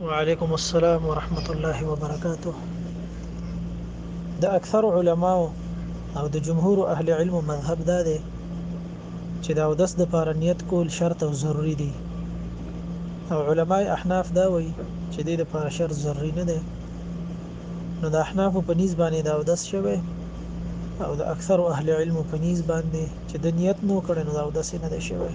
وعلیکم السلام ورحمت الله وبرکاته د اکثر علما او د جمهور اهل علم مذهب دا دی چې دا اودس د پاره نیت کول شرط او ضروری دی او علما احناف دا وایي چې د لپاره شرط ضروری نه دی نو د احناف په نيز باندې دا اودس شوی او د اکثر اهل علم په نيز باندې چې د نیت نو کړي نو دا اودس نه دی شوی